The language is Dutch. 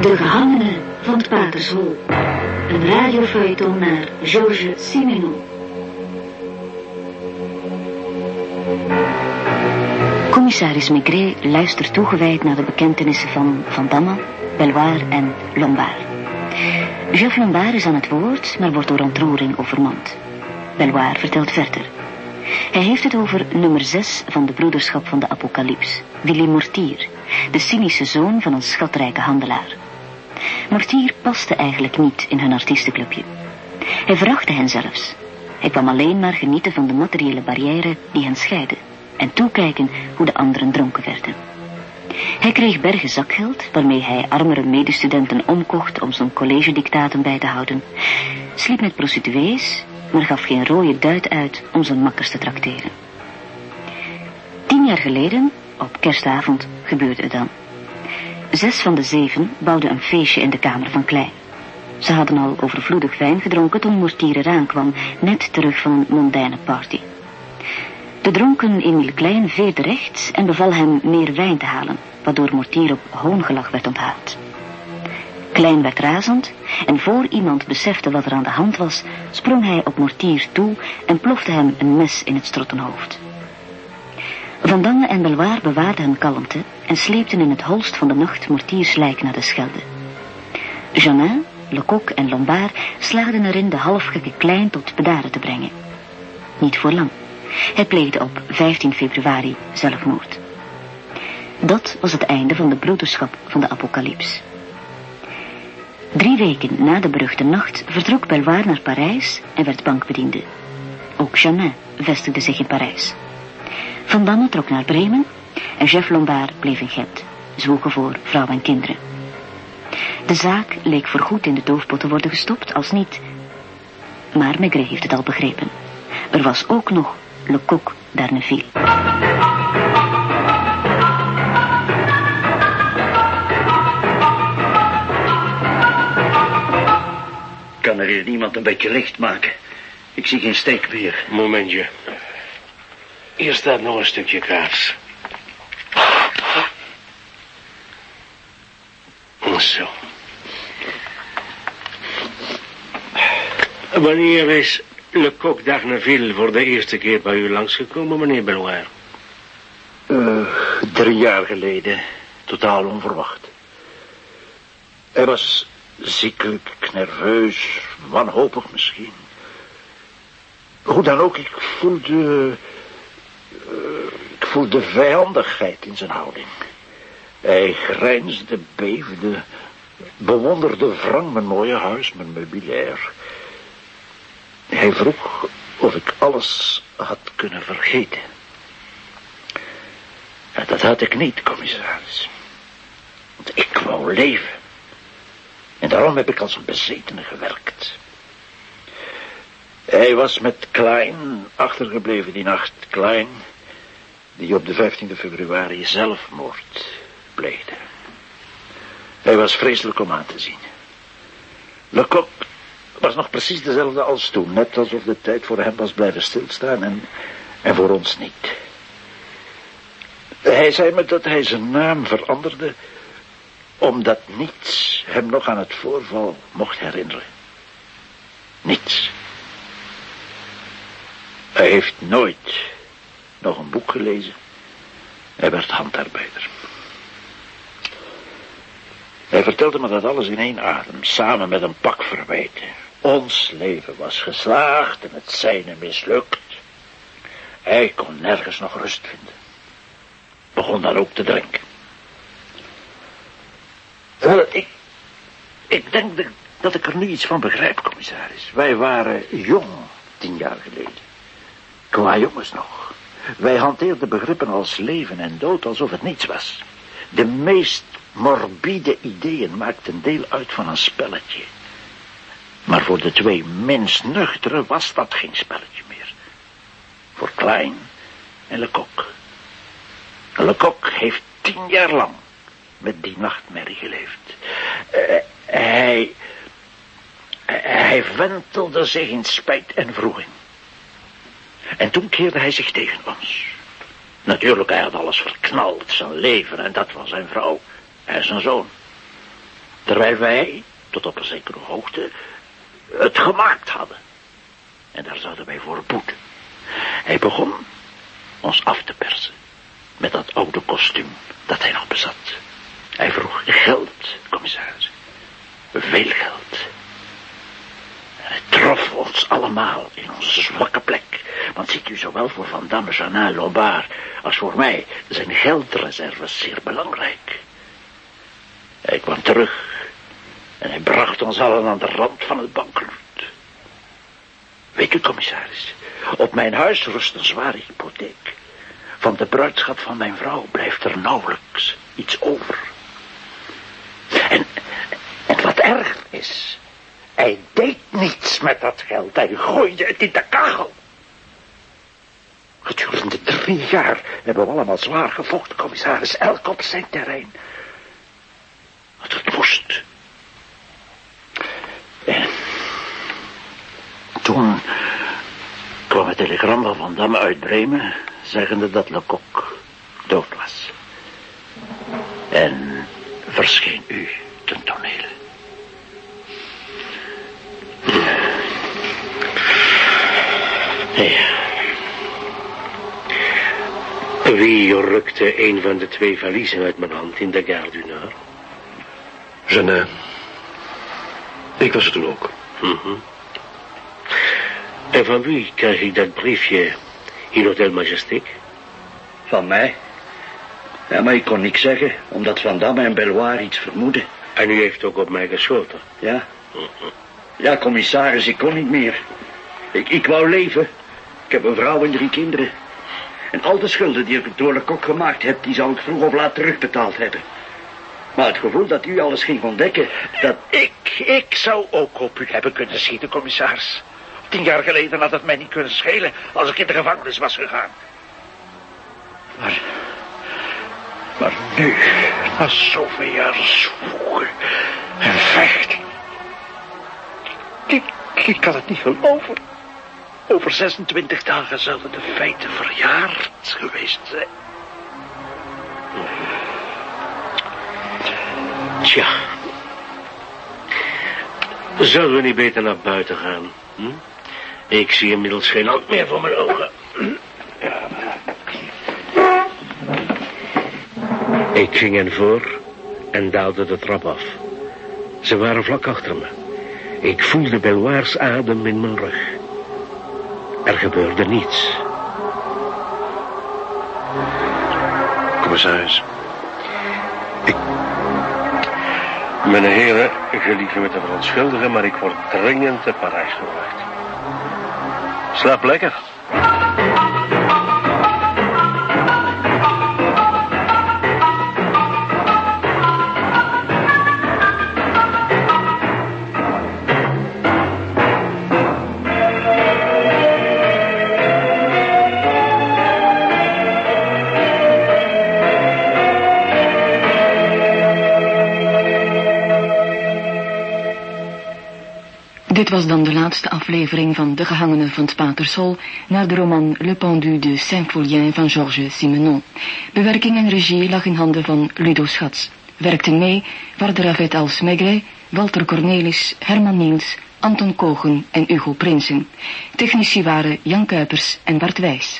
De gehangene van het Patershol. Een radiofeuilleton naar Georges Simenon. Commissaris Maigret luistert toegewijd naar de bekentenissen van Van Damme, Belloir en Lombard. Jeff Lombard is aan het woord, maar wordt door ontroering overmand. Belloir vertelt verder. Hij heeft het over nummer 6 van de broederschap van de apocalyps, Willy Mortier, de cynische zoon van een schatrijke handelaar. Mortier paste eigenlijk niet in hun artiestenclubje. Hij verachtte hen zelfs. Hij kwam alleen maar genieten van de materiële barrière die hen scheidde en toekijken hoe de anderen dronken werden. Hij kreeg bergen zakgeld, waarmee hij armere medestudenten omkocht om zijn collegedictaten bij te houden, sliep met prostituees, maar gaf geen rode duit uit om zijn makkers te trakteren. Tien jaar geleden, op kerstavond, gebeurde het dan. Zes van de zeven bouwden een feestje in de kamer van Klein. Ze hadden al overvloedig wijn gedronken toen Mortier eraan kwam, net terug van een mondaine party. De dronken Emile Klein veerde rechts en beval hem meer wijn te halen, waardoor Mortier op hoongelach werd onthaald. Klein werd razend en voor iemand besefte wat er aan de hand was, sprong hij op Mortier toe en plofte hem een mes in het strottenhoofd. Van Damme en Belwaar bewaarden hun kalmte en sleepten in het holst van de nacht Mortiers lijk naar de Schelde. Janin, Lecoq en Lombard slaagden erin de halfgekke Klein tot bedaren te brengen. Niet voor lang. Hij pleegde op 15 februari zelfmoord. Dat was het einde van de broederschap van de apocalyps. Drie weken na de beruchte nacht vertrok Belvoir naar Parijs en werd bankbediende. Ook Jamin vestigde zich in Parijs. Van Damme trok naar Bremen en Jeff Lombard bleef in Gent, zwoegen voor vrouw en kinderen. De zaak leek voorgoed in de doofpot te worden gestopt, als niet. Maar Maigret heeft het al begrepen. Er was ook nog Lecoq d'Arneville. Kan er hier niemand een beetje licht maken? Ik zie geen steek meer. Momentje. Hier staat nog een stukje kaars. Zo. Wanneer is Lecoq d'Arneville voor de eerste keer bij u langsgekomen, meneer Belloir? Uh, drie jaar geleden. Totaal onverwacht. Hij was ziekelijk, nerveus, wanhopig misschien. Hoe dan ook, ik voelde... Voelde vijandigheid in zijn houding. Hij grijnsde, beefde, bewonderde wrang mijn mooie huis, mijn meubilair. Hij vroeg of ik alles had kunnen vergeten. Ja, dat had ik niet, commissaris. Want ik wou leven. En daarom heb ik als een bezetene gewerkt. Hij was met Klein achtergebleven die nacht. Klein, die op de 15e februari zelfmoord pleegde. Hij was vreselijk om aan te zien. Lecoq was nog precies dezelfde als toen. Net alsof de tijd voor hem was blijven stilstaan en, en voor ons niet. Hij zei me dat hij zijn naam veranderde omdat niets hem nog aan het voorval mocht herinneren. Niets. Hij heeft nooit nog een boek gelezen. Hij werd handarbeider. Hij vertelde me dat alles in één adem, samen met een pak verwijten. Ons leven was geslaagd en het zijne mislukt. Hij kon nergens nog rust vinden. Begon dan ook te drinken. Wel, ik, ik denk dat, ik er nu iets van begrijp, commissaris. Wij waren jong, tien jaar geleden. Qua jongens nog. Wij hanteerden begrippen als leven en dood alsof het niets was. De meest morbide ideeën maakten deel uit van een spelletje. Maar voor de twee minst nuchtere was dat geen spelletje meer. Voor Klein en Lecoq. Lecoq heeft tien jaar lang met die nachtmerrie geleefd. Uh, hij, hij wentelde zich in spijt en vroeging. En toen keerde hij zich tegen ons. Natuurlijk, hij had alles verknald, zijn leven, en dat was zijn vrouw en zijn zoon. Terwijl wij, tot op een zekere hoogte, het gemaakt hadden. En daar zouden wij voor boeten. Hij begon ons af te persen. Met dat oude kostuum dat hij nog bezat. Hij vroeg geld, commissaris. Veel geld. Het trof ons allemaal in onze zwakke plek. Want ziet u, zowel voor Van Damme, Lombard als voor mij zijn geldreserves zeer belangrijk. Hij kwam terug en hij bracht ons allen aan de rand van het bankroet. Weet u, commissaris, op mijn huis rust een zware hypotheek. Van de bruidschap van mijn vrouw blijft er nauwelijks iets over. En, en wat erg is, hij deed niets met dat geld. Hij gooide het in de kachel. Gedurende drie jaar hebben we allemaal zwaar gevochten, commissaris. Elk op zijn terrein. Want het moest. En toen kwam het telegram van Van Damme uit Bremen... zeggende dat Lecoq dood was. En verscheen u ten toneel. Ja. Wie rukte een van de twee valiezen uit mijn hand in de Gare du Nord? Jeanne. Ik was er toen ook. Mhm. En van wie krijg ik dat briefje in Hotel Majestic? Van mij? Ja, maar ik kon niks zeggen, omdat Van Damme en Belloir iets vermoeden. En u heeft ook op mij geschoten. Ja? Ja, commissaris, ik kon niet meer. Ik, ik wou leven. Ik heb een vrouw en drie kinderen. En al de schulden die ik door de kok gemaakt heb, die zou ik vroeg of laat terugbetaald hebben. Maar het gevoel dat u alles ging ontdekken, dat... Ik, ik zou ook op u hebben kunnen schieten, commissaris. Tien jaar geleden had het mij niet kunnen schelen als ik in de gevangenis was gegaan. Maar, maar nu, na zoveel jaren zwoegen en vechten. Ik, ik kan het niet geloven. Over 26 dagen zouden de feiten verjaard geweest zijn. Tja. Zullen we niet beter naar buiten gaan? Hm? Ik zie inmiddels geen hand meer voor mijn ogen. Ik ging hen voor en daalde de trap af. Ze waren vlak achter me. Ik voelde Belloirs adem in mijn rug. Er gebeurde niets. Commissaris. Mijn heren, gelieve me te verontschuldigen, maar ik word dringend te Parijs verwacht. Slaap lekker. Was dan de laatste aflevering van De Gehangenen van het Patersol naar de roman Le Pendu de Saint-Folien van Georges Simenon. Bewerking en regie lag in handen van Ludo Schatz. Werkten mee Vardravet als Maigret, Walter Cornelis, Herman Niels, Anton Kogen en Hugo Prinsen. Technici waren Jan Kuipers en Bart Wijs.